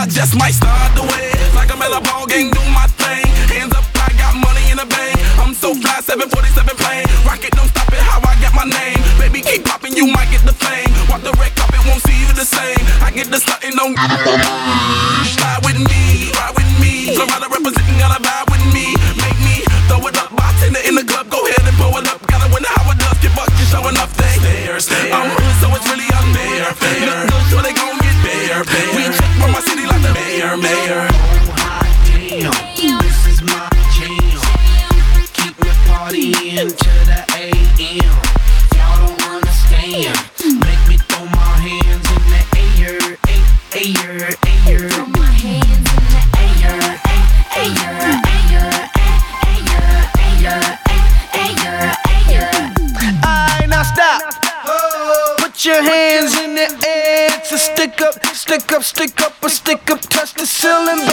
I just might start the way. Like I'm ball game, do my thing. Hands up, I got money in the bank. I'm so fly, 747 plane. Rocket, don't stop it, how I got my name. Baby, keep popping, you might get the fame. Walk the red carpet, won't see you the same. I get the stuntin', don't. stick up, stick up, or stick up, touch the ceiling.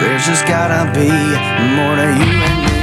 There's just gotta be more to you and me.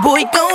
The way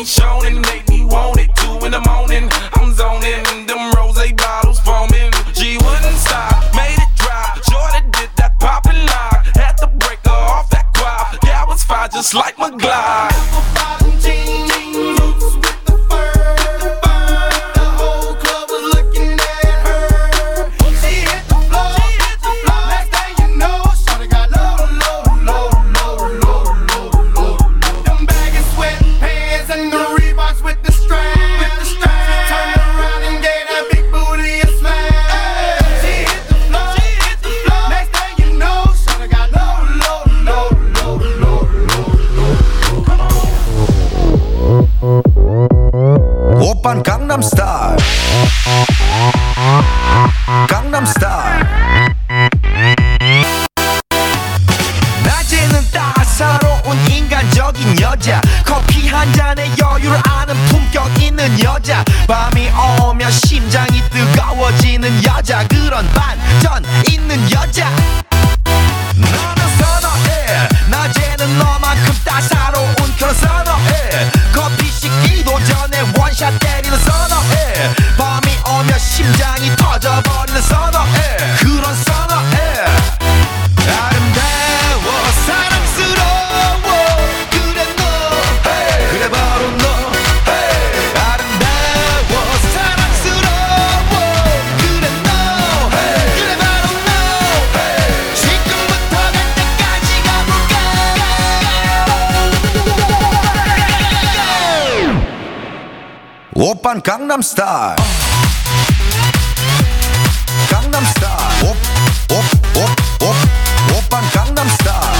me shown and make me want it. Two in the morning, I'm zoning. 여자. 밤이 오면 심장이 뜨거워지는 여자. 그런 반전. 오빤 강남 스타일 강남 스타일 오빤 강남 스타일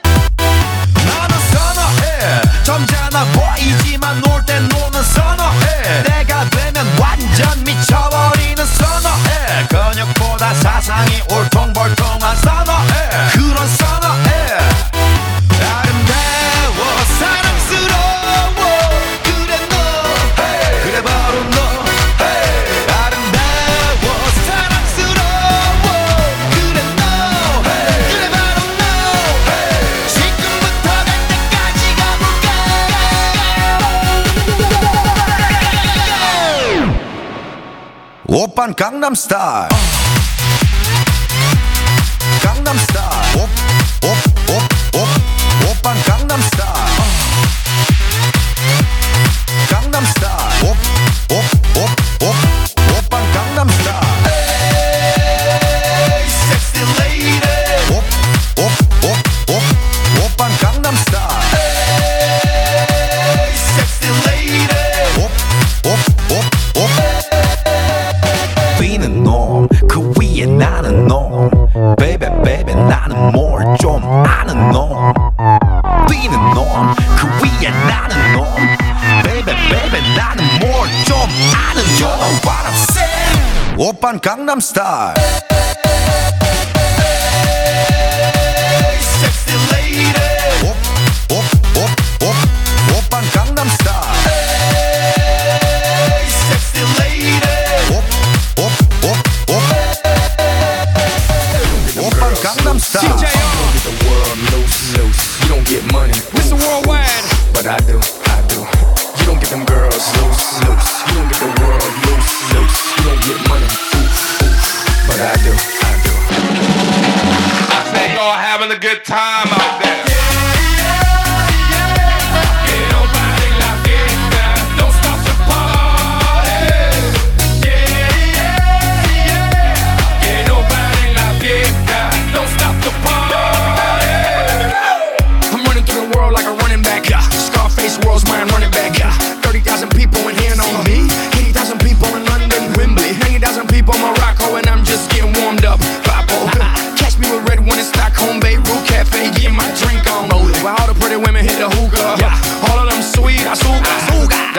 Star. 강남스타일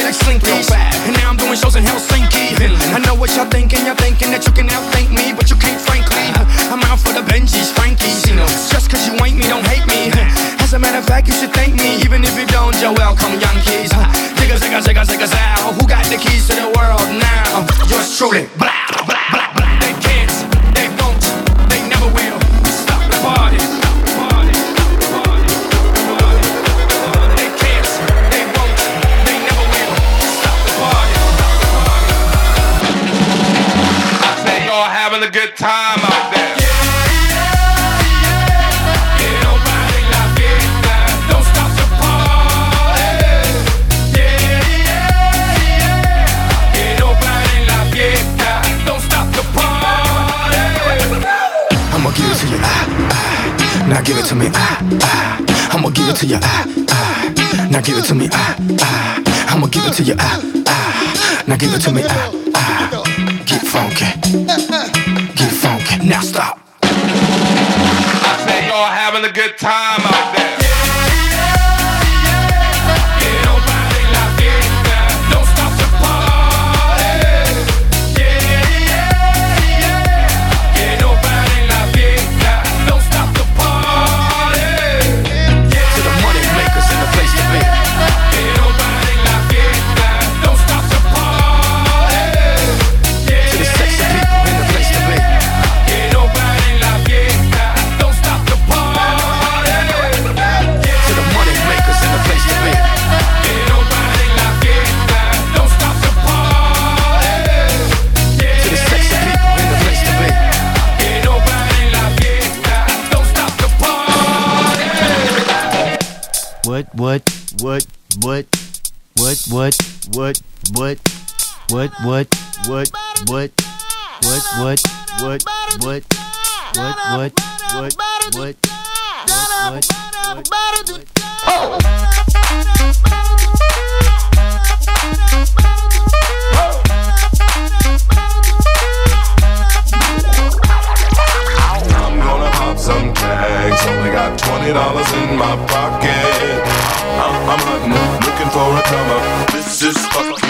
Yeah, like. And now I'm doing shows in Helsinki. I know what y'all thinking. You're thinking that you can outthink me, but you can't, frankly. I'm out for the Benjis, Frankies. You know, just cause you ain't me, don't hate me. As a matter of fact, you should thank me, even if you don't. You're welcome, Yankees. Digga, zigga, zigga, zigga, zow. Who got the keys to the world now? Yours truly. Blah, blah, blah, you, ah, ah. Now give it to me, ah, ah. I'ma give it to you, ah, ah. Now give it to me, ah, ah. Get funky, get funky. Now stop. What, what, what, what, what, what, what, what, what, what, what, what, what, pop some tags. Only got twenty dollars in my pocket. I'm, I'm hunting, looking for a come. This is fucking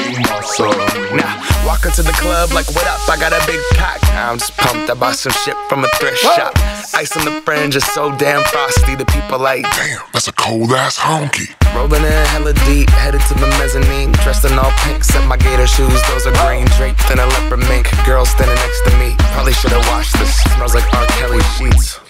awesome. Now, walk into the club like, what up? I got a big cock. I'm just pumped. I bought some shit from a thrift shop. Ice on the fringe is so damn frosty. The people like, Damn, that's a cold ass honky. rolling in hella deep, headed to the mezzanine. Dressed in all pink, set my gator shoes. Those are green, draped in a leopard mink. Girl standing next to me. Probably should've washed this. Smells like R. Kelly sheets.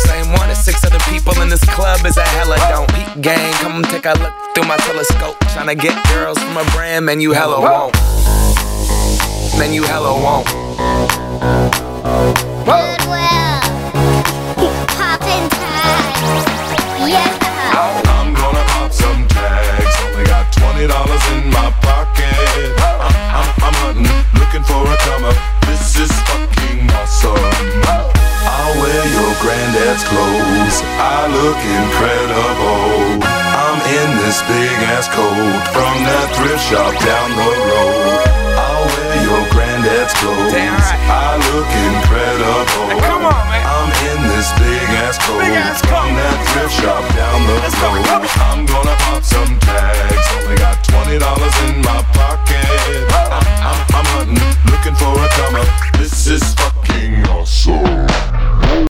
same one as six other people in this club is a hella don't. Peep gang, come take a look through my telescope. Tryna get girls from a brand, man, you hella won't. Man, you hella won't. Granddad's clothes. I look incredible. I'm in this big ass coat from that thrift shop down the road. I'll wear your granddad's clothes. Damn right. I look incredible. come on, man. I'm in this big ass coat Big ass from coat. that thrift shop down the Let's road. I'm gonna pop some tags. Only got twenty dollars in my pocket. I'm, I'm, I'm hunting, looking for a come up. This is fucking awesome.